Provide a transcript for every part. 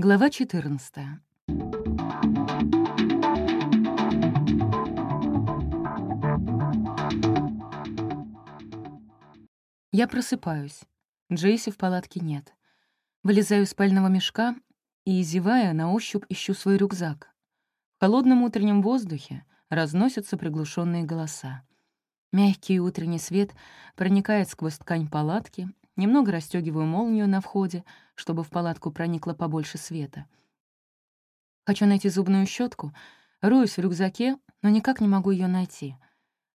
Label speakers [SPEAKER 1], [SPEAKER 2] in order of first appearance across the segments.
[SPEAKER 1] Глава 14. Я просыпаюсь. Джейси в палатке нет. Вылезаю из спального мешка и, зевая, на ощупь ищу свой рюкзак. В холодном утреннем воздухе разносятся приглушенные голоса. Мягкий утренний свет проникает сквозь ткань палатки, немного расстегиваю молнию на входе, чтобы в палатку проникло побольше света. Хочу найти зубную щетку, роюсь в рюкзаке, но никак не могу ее найти.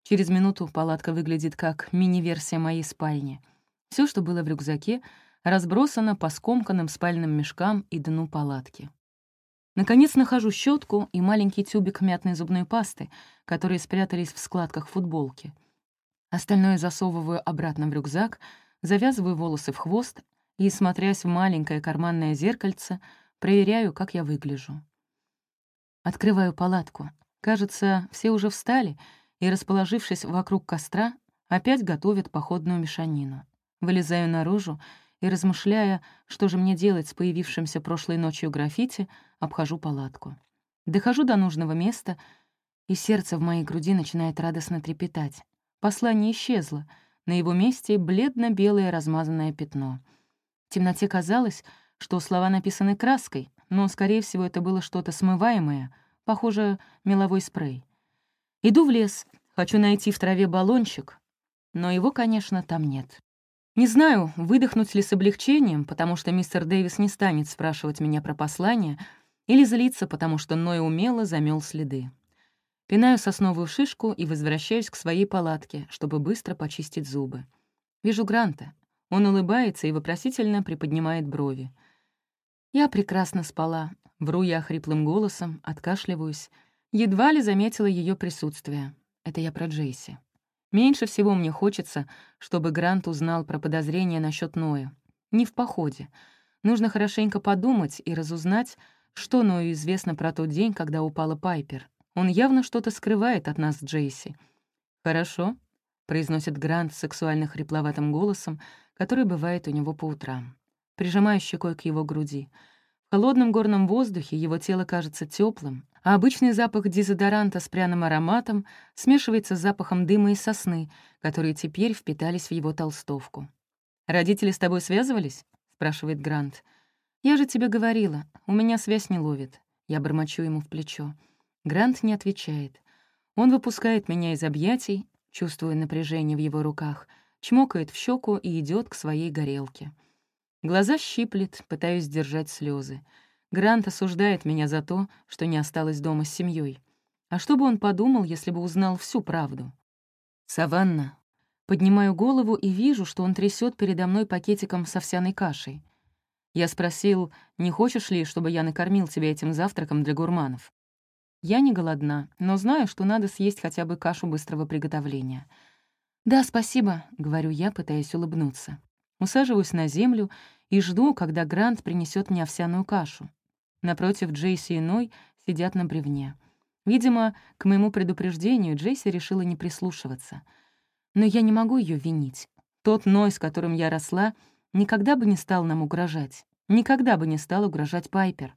[SPEAKER 1] Через минуту палатка выглядит как мини-версия моей спальни. Все, что было в рюкзаке, разбросано по скомканным спальным мешкам и дну палатки. Наконец нахожу щетку и маленький тюбик мятной зубной пасты, которые спрятались в складках футболки. Остальное засовываю обратно в рюкзак — Завязываю волосы в хвост и, смотрясь в маленькое карманное зеркальце, проверяю, как я выгляжу. Открываю палатку. Кажется, все уже встали и, расположившись вокруг костра, опять готовят походную мешанину. Вылезаю наружу и, размышляя, что же мне делать с появившимся прошлой ночью граффити, обхожу палатку. Дохожу до нужного места, и сердце в моей груди начинает радостно трепетать. Послание исчезло — на его месте бледно-белое размазанное пятно. В темноте казалось, что слова написаны краской, но, скорее всего, это было что-то смываемое, похоже, меловой спрей. Иду в лес, хочу найти в траве баллончик, но его, конечно, там нет. Не знаю, выдохнуть ли с облегчением, потому что мистер Дэвис не станет спрашивать меня про послание, или злиться, потому что Ной умело замел следы. Пинаю сосновую шишку и возвращаюсь к своей палатке, чтобы быстро почистить зубы. Вижу Гранта. Он улыбается и вопросительно приподнимает брови. Я прекрасно спала. Вру я хриплым голосом, откашливаюсь. Едва ли заметила ее присутствие. Это я про Джейси. Меньше всего мне хочется, чтобы Грант узнал про подозрения насчет Ноя. Не в походе. Нужно хорошенько подумать и разузнать, что Ною известно про тот день, когда упала Пайпер. Он явно что-то скрывает от нас, Джейси. «Хорошо», — произносит Грант сексуально хрипловатым голосом, который бывает у него по утрам, прижимая щекой к его груди. В холодном горном воздухе его тело кажется теплым, а обычный запах дезодоранта с пряным ароматом смешивается с запахом дыма и сосны, которые теперь впитались в его толстовку. «Родители с тобой связывались?» — спрашивает Грант. «Я же тебе говорила, у меня связь не ловит». Я бормочу ему в плечо. Грант не отвечает. Он выпускает меня из объятий, чувствуя напряжение в его руках, чмокает в щеку и идет к своей горелке. Глаза щиплет, пытаюсь сдержать слезы. Грант осуждает меня за то, что не осталось дома с семьей. А что бы он подумал, если бы узнал всю правду? «Саванна». Поднимаю голову и вижу, что он трясет передо мной пакетиком с овсяной кашей. Я спросил, не хочешь ли, чтобы я накормил тебя этим завтраком для гурманов? Я не голодна, но знаю, что надо съесть хотя бы кашу быстрого приготовления. «Да, спасибо», — говорю я, пытаясь улыбнуться. Усаживаюсь на землю и жду, когда Грант принесет мне овсяную кашу. Напротив Джейси и Ной сидят на бревне. Видимо, к моему предупреждению Джейси решила не прислушиваться. Но я не могу ее винить. Тот Ной, с которым я росла, никогда бы не стал нам угрожать. Никогда бы не стал угрожать Пайпер.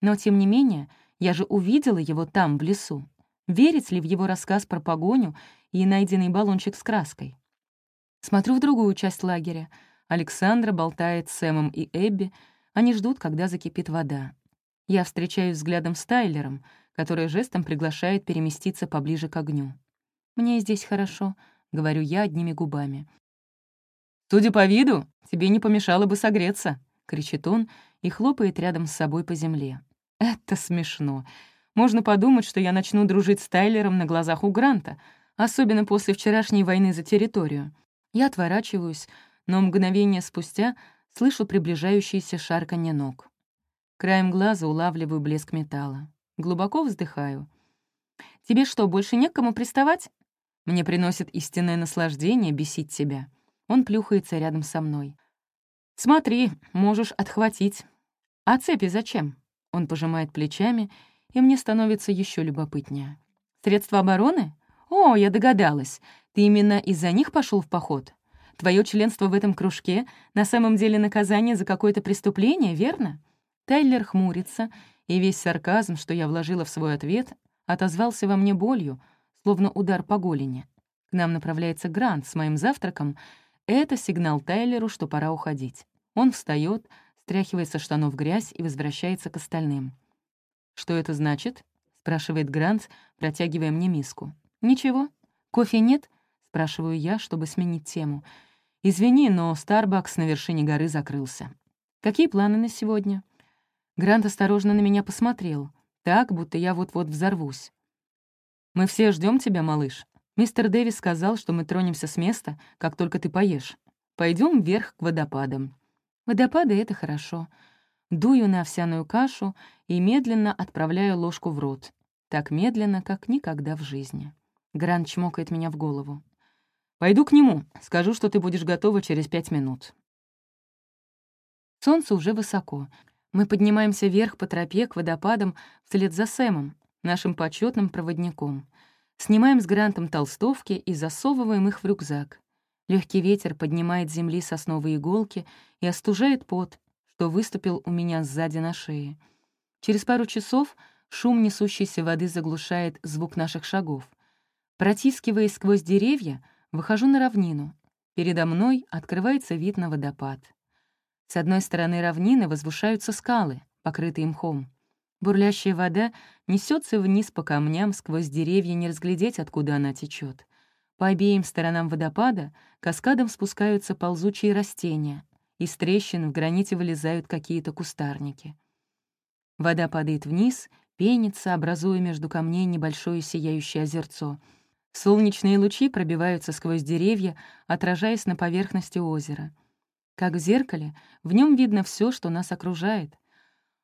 [SPEAKER 1] Но, тем не менее, я же увидела его там, в лесу. Верить ли в его рассказ про погоню и найденный баллончик с краской? Смотрю в другую часть лагеря. Александра болтает с Сэмом и Эбби. Они ждут, когда закипит вода. Я встречаюсь взглядом с Тайлером, который жестом приглашает переместиться поближе к огню. «Мне здесь хорошо», — говорю я одними губами. «Судя по виду, тебе не помешало бы согреться», — кричит он и хлопает рядом с собой по земле. Это смешно. Можно подумать, что я начну дружить с Тайлером на глазах у Гранта, особенно после вчерашней войны за территорию. Я отворачиваюсь, но мгновение спустя слышу приближающиеся шарканье ног. Краем глаза улавливаю блеск металла. Глубоко вздыхаю. «Тебе что, больше некому приставать?» «Мне приносит истинное наслаждение бесить тебя». Он плюхается рядом со мной. «Смотри, можешь отхватить». «А цепи зачем?» Он пожимает плечами, и мне становится еще любопытнее. «Средства обороны? О, я догадалась. Ты именно из-за них пошел в поход? Твое членство в этом кружке на самом деле наказание за какое-то преступление, верно?» Тайлер хмурится, и весь сарказм, что я вложила в свой ответ, отозвался во мне болью, словно удар по голени. К нам направляется Грант с моим завтраком. Это сигнал Тайлеру, что пора уходить. Он встает, стряхивая со штанов грязь и возвращается к остальным. «Что это значит?» — спрашивает Грант, протягивая мне миску. «Ничего. Кофе нет?» — спрашиваю я, чтобы сменить тему. «Извини, но Старбакс на вершине горы закрылся». «Какие планы на сегодня?» Грант осторожно на меня посмотрел, так, будто я вот-вот взорвусь. «Мы все ждем тебя, малыш. Мистер Дэвис сказал, что мы тронемся с места, как только ты поешь. Пойдем вверх к водопадам. Водопады это хорошо. Дую на овсяную кашу и медленно отправляю ложку в рот. Так медленно, как никогда в жизни. Грант чмокает меня в голову. «Пойду к нему. Скажу, что ты будешь готова через пять минут». Солнце уже высоко. Мы поднимаемся вверх по тропе к водопадам вслед за Сэмом, нашим почетным проводником. Снимаем с Грантом толстовки и засовываем их в рюкзак. Легкий ветер поднимает земли сосновые иголки и остужает пот, что выступил у меня сзади на шее. Через пару часов шум несущейся воды заглушает звук наших шагов. Протискиваясь сквозь деревья, выхожу на равнину. Передо мной открывается вид на водопад. С одной стороны равнины возвышаются скалы, покрытые мхом. Бурлящая вода несется вниз по камням, сквозь деревья не разглядеть, откуда она течет. По обеим сторонам водопада каскадом спускаются ползучие растения. Из трещин в граните вылезают какие-то кустарники. Вода падает вниз, пенится, образуя между камней небольшое сияющее озерцо. Солнечные лучи пробиваются сквозь деревья, отражаясь на поверхности озера. Как в зеркале, в нем видно все, что нас окружает.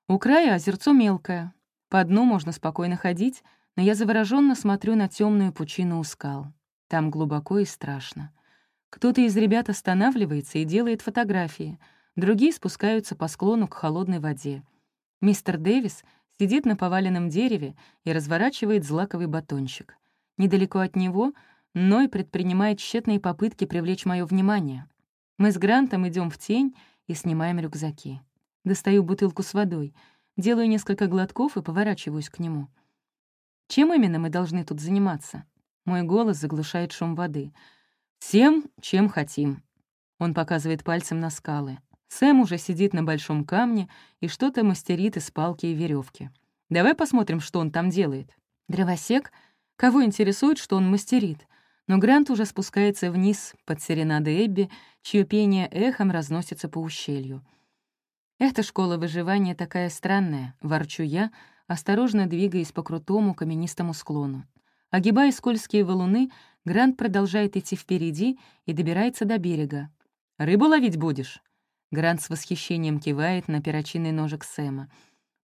[SPEAKER 1] У края озерцо мелкое. По дну можно спокойно ходить, но я завороженно смотрю на темную пучину у скал. Там глубоко и страшно. Кто-то из ребят останавливается и делает фотографии, другие спускаются по склону к холодной воде. Мистер Дэвис сидит на поваленном дереве и разворачивает злаковый батончик. Недалеко от него Ной предпринимает тщетные попытки привлечь мое внимание. Мы с Грантом идем в тень и снимаем рюкзаки. Достаю бутылку с водой, делаю несколько глотков и поворачиваюсь к нему. Чем именно мы должны тут заниматься? Мой голос заглушает шум воды. «Всем, чем хотим». Он показывает пальцем на скалы. Сэм уже сидит на большом камне и что-то мастерит из палки и веревки. «Давай посмотрим, что он там делает». Дровосек? Кого интересует, что он мастерит? Но Грант уже спускается вниз под серенады Эбби, чье пение эхом разносится по ущелью. «Эта школа выживания такая странная», — ворчу я, осторожно двигаясь по крутому каменистому склону. Огибая скользкие валуны, Грант продолжает идти впереди и добирается до берега. «Рыбу ловить будешь?» Грант с восхищением кивает на перочинный ножик Сэма.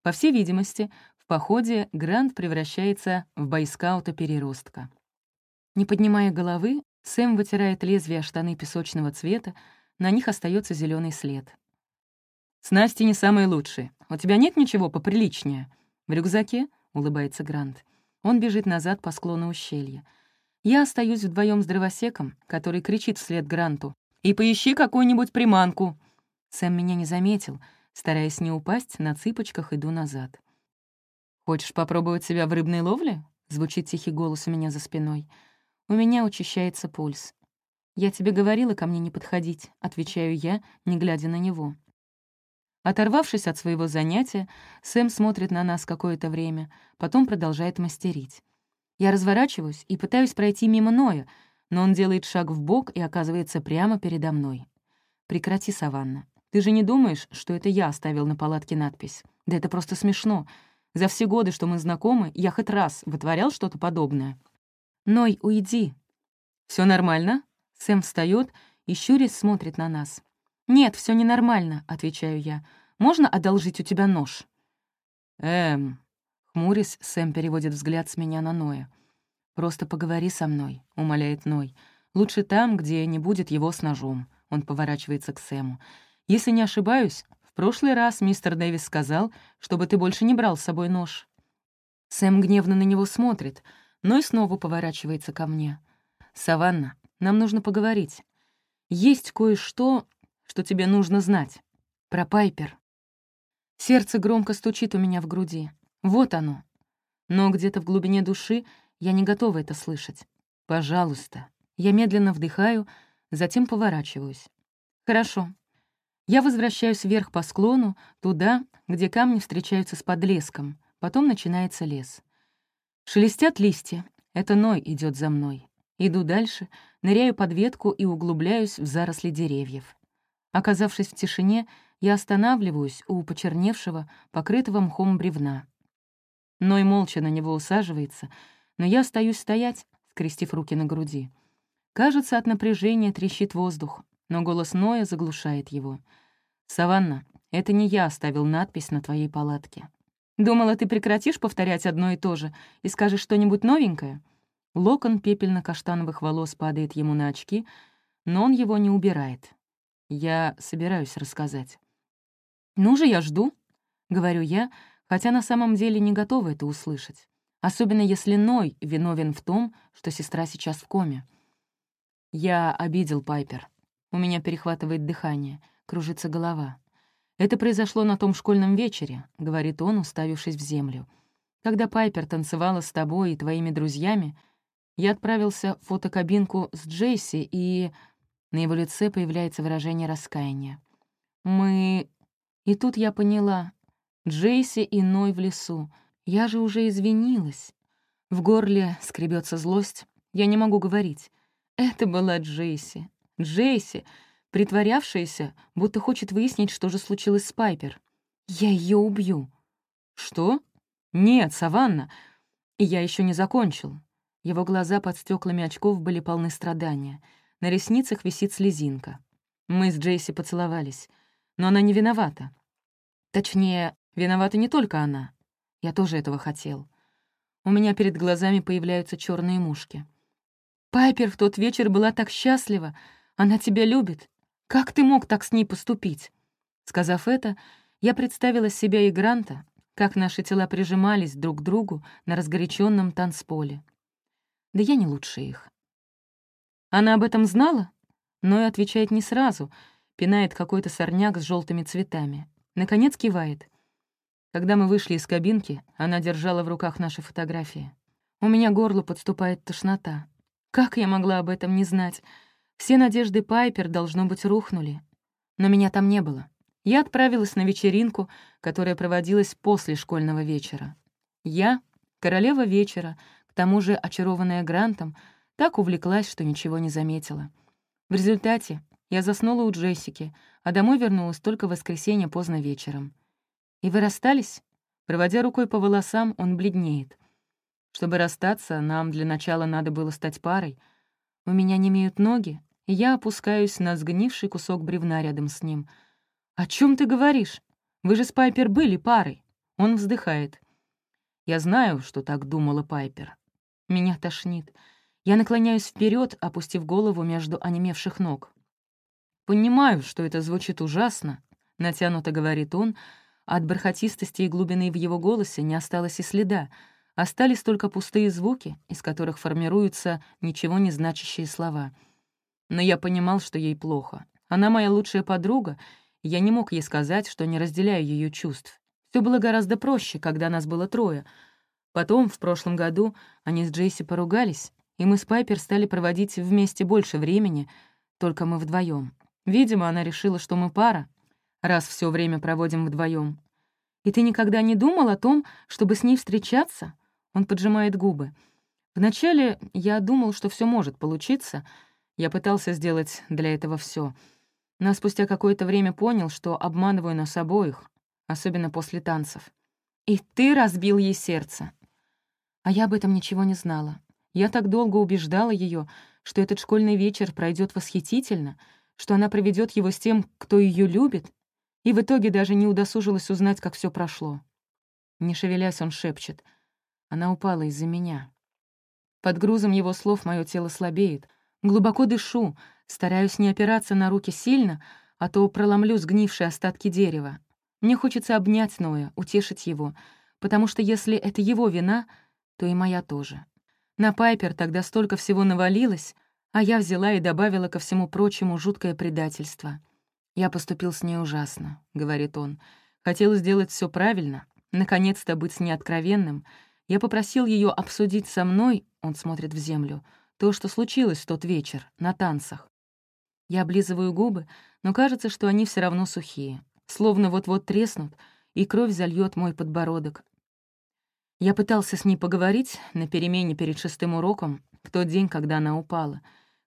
[SPEAKER 1] По всей видимости, в походе Грант превращается в бойскаута-переростка. Не поднимая головы, Сэм вытирает лезвие штаны песочного цвета, на них остается зеленый след. «Снасти не самые лучшие. У тебя нет ничего поприличнее?» «В рюкзаке?» — улыбается Грант. Он бежит назад по склону ущелья. Я остаюсь вдвоем с дровосеком, который кричит вслед Гранту. «И поищи какую-нибудь приманку!» Сэм меня не заметил. Стараясь не упасть, на цыпочках иду назад. «Хочешь попробовать себя в рыбной ловле?» — звучит тихий голос у меня за спиной. У меня учащается пульс. «Я тебе говорила ко мне не подходить», — отвечаю я, не глядя на него. Оторвавшись от своего занятия, Сэм смотрит на нас какое-то время, потом продолжает мастерить. Я разворачиваюсь и пытаюсь пройти мимо Ноя, но он делает шаг в бок и оказывается прямо передо мной. «Прекрати, Саванна. Ты же не думаешь, что это я оставил на палатке надпись? Да это просто смешно. За все годы, что мы знакомы, я хоть раз вытворял что-то подобное». «Ной, уйди». Все нормально?» Сэм встает и щурясь смотрит на нас. «Нет, все ненормально», — отвечаю я. «Можно одолжить у тебя нож?» «Эм...» — хмурясь, Сэм переводит взгляд с меня на Ноя. «Просто поговори со мной», — умоляет Ной. «Лучше там, где не будет его с ножом», — он поворачивается к Сэму. «Если не ошибаюсь, в прошлый раз мистер Дэвис сказал, чтобы ты больше не брал с собой нож». Сэм гневно на него смотрит, но и снова поворачивается ко мне. «Саванна, нам нужно поговорить. Есть кое-что, что тебе нужно знать. Про Пайпер. Сердце громко стучит у меня в груди. Вот оно. Но где-то в глубине души я не готова это слышать. Пожалуйста. Я медленно вдыхаю, затем поворачиваюсь. Хорошо. Я возвращаюсь вверх по склону, туда, где камни встречаются с подлеском. Потом начинается лес. Шелестят листья. Это Ной идет за мной. Иду дальше, ныряю под ветку и углубляюсь в заросли деревьев оказавшись в тишине, я останавливаюсь у почерневшего, покрытого мхом бревна. Ной молча на него усаживается, но я остаюсь стоять, скрестив руки на груди. Кажется, от напряжения трещит воздух, но голос Ноя заглушает его. «Саванна, это не я оставил надпись на твоей палатке. Думала, ты прекратишь повторять одно и то же и скажешь что-нибудь новенькое?» Локон пепельно-каштановых волос падает ему на очки, но он его не убирает. Я собираюсь рассказать. «Ну же, я жду», — говорю я, хотя на самом деле не готова это услышать. Особенно если Ной виновен в том, что сестра сейчас в коме. Я обидел Пайпер. У меня перехватывает дыхание, кружится голова. «Это произошло на том школьном вечере», — говорит он, уставившись в землю. «Когда Пайпер танцевала с тобой и твоими друзьями, я отправился в фотокабинку с Джейси и...» На его лице появляется выражение раскаяния. «Мы...» И тут я поняла. Джейси и Ной в лесу. Я же уже извинилась. В горле скребется злость. Я не могу говорить. Это была Джейси. Джейси, притворявшаяся, будто хочет выяснить, что же случилось с Пайпер. Я ее убью. Что? Нет, Саванна. И я еще не закончил. Его глаза под стеклами очков были полны страдания — на ресницах висит слезинка. Мы с Джейси поцеловались, но она не виновата. Точнее, виновата не только она. Я тоже этого хотел. У меня перед глазами появляются черные мушки. Пайпер в тот вечер была так счастлива. Она тебя любит. Как ты мог так с ней поступить? Сказав это, я представила себя и Гранта, как наши тела прижимались друг к другу на разгоряченном танцполе. Да я не лучше их. Она об этом знала, но и отвечает не сразу, пинает какой-то сорняк с желтыми цветами. Наконец кивает. Когда мы вышли из кабинки, она держала в руках наши фотографии. У меня горло подступает тошнота. Как я могла об этом не знать? Все надежды Пайпер, должно быть, рухнули. Но меня там не было. Я отправилась на вечеринку, которая проводилась после школьного вечера. Я — королева вечера, к тому же очарованная Грантом — так увлеклась, что ничего не заметила. В результате я заснула у Джессики, а домой вернулась только в воскресенье поздно вечером. «И вы расстались?» Проводя рукой по волосам, он бледнеет. «Чтобы расстаться, нам для начала надо было стать парой. У меня не имеют ноги, и я опускаюсь на сгнивший кусок бревна рядом с ним. «О чем ты говоришь? Вы же с Пайпер были парой!» Он вздыхает. «Я знаю, что так думала Пайпер. Меня тошнит. Я наклоняюсь вперед, опустив голову между онемевших ног. «Понимаю, что это звучит ужасно», — натянуто говорит он, от бархатистости и глубины в его голосе не осталось и следа. Остались только пустые звуки, из которых формируются ничего не значащие слова. Но я понимал, что ей плохо. Она моя лучшая подруга, и я не мог ей сказать, что не разделяю ее чувств. Все было гораздо проще, когда нас было трое. Потом, в прошлом году, они с Джейси поругались, и мы с Пайпер стали проводить вместе больше времени, только мы вдвоем. Видимо, она решила, что мы пара, раз все время проводим вдвоем. «И ты никогда не думал о том, чтобы с ней встречаться?» Он поджимает губы. «Вначале я думал, что все может получиться. Я пытался сделать для этого все, Но спустя какое-то время понял, что обманываю нас обоих, особенно после танцев. И ты разбил ей сердце. А я об этом ничего не знала. Я так долго убеждала ее, что этот школьный вечер пройдет восхитительно, что она проведет его с тем, кто ее любит, и в итоге даже не удосужилась узнать, как все прошло. Не шевелясь, он шепчет. Она упала из-за меня. Под грузом его слов мое тело слабеет. Глубоко дышу, стараюсь не опираться на руки сильно, а то проломлю сгнившие остатки дерева. Мне хочется обнять Ноя, утешить его, потому что если это его вина, то и моя тоже. На Пайпер тогда столько всего навалилось, а я взяла и добавила ко всему прочему жуткое предательство. «Я поступил с ней ужасно», — говорит он. «Хотел сделать все правильно, наконец-то быть с ней откровенным. Я попросил ее обсудить со мной, — он смотрит в землю, — то, что случилось в тот вечер, на танцах. Я облизываю губы, но кажется, что они все равно сухие, словно вот-вот треснут, и кровь зальет мой подбородок, Я пытался с ней поговорить на перемене перед шестым уроком, в тот день, когда она упала.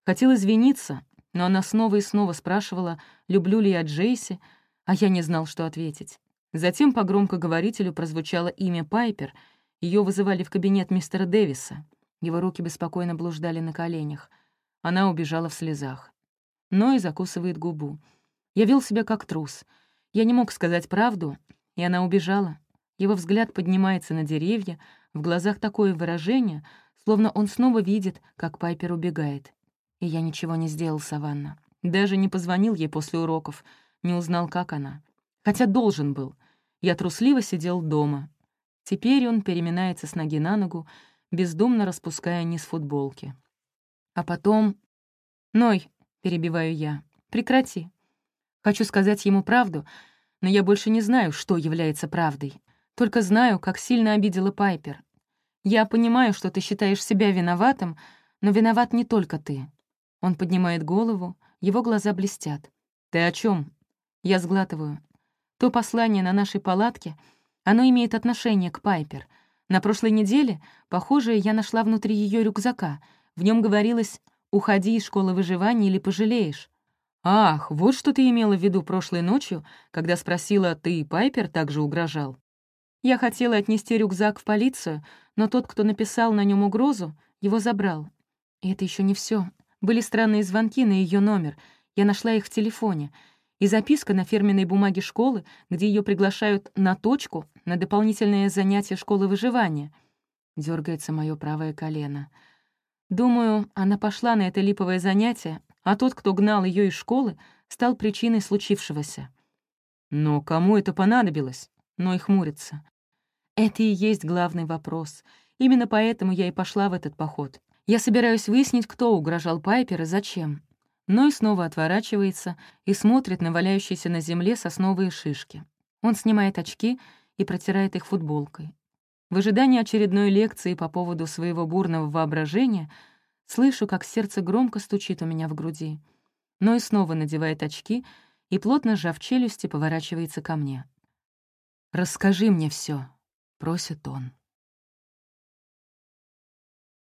[SPEAKER 1] Хотел извиниться, но она снова и снова спрашивала, люблю ли я Джейси, а я не знал, что ответить. Затем по громкоговорителю прозвучало имя Пайпер, ее вызывали в кабинет мистера Дэвиса. Его руки беспокойно блуждали на коленях. Она убежала в слезах. Но и закусывает губу. Я вел себя как трус. Я не мог сказать правду, и она убежала. Его взгляд поднимается на деревья, в глазах такое выражение, словно он снова видит, как Пайпер убегает. И я ничего не сделал, Саванна. Даже не позвонил ей после уроков, не узнал, как она. Хотя должен был. Я трусливо сидел дома. Теперь он переминается с ноги на ногу, бездумно распуская низ футболки. А потом... «Ной», — перебиваю я, — «прекрати. Хочу сказать ему правду, но я больше не знаю, что является правдой. Только знаю, как сильно обидела Пайпер. Я понимаю, что ты считаешь себя виноватым, но виноват не только ты». Он поднимает голову, его глаза блестят. «Ты о чем? Я сглатываю. То послание на нашей палатке, оно имеет отношение к Пайпер. На прошлой неделе похожее я нашла внутри ее рюкзака. В нем говорилось «Уходи из школы выживания или пожалеешь». «Ах, вот что ты имела в виду прошлой ночью, когда спросила, ты и Пайпер также угрожал». Я хотела отнести рюкзак в полицию, но тот, кто написал на нем угрозу, его забрал. И это еще не все. Были странные звонки на ее номер. Я нашла их в телефоне. И записка на фирменной бумаге школы, где ее приглашают на точку на дополнительное занятие школы выживания. Дергается мое правое колено. Думаю, она пошла на это липовое занятие, а тот, кто гнал ее из школы, стал причиной случившегося. Но кому это понадобилось? Но и хмурится. Это и есть главный вопрос. Именно поэтому я и пошла в этот поход. Я собираюсь выяснить, кто угрожал Пайпер и зачем. Но ну и снова отворачивается и смотрит на валяющиеся на земле сосновые шишки. Он снимает очки и протирает их футболкой. В ожидании очередной лекции по поводу своего бурного воображения слышу, как сердце громко стучит у меня в груди. Но ну и снова надевает очки и, плотно сжав челюсти, поворачивается ко мне. «Расскажи мне все, просит он.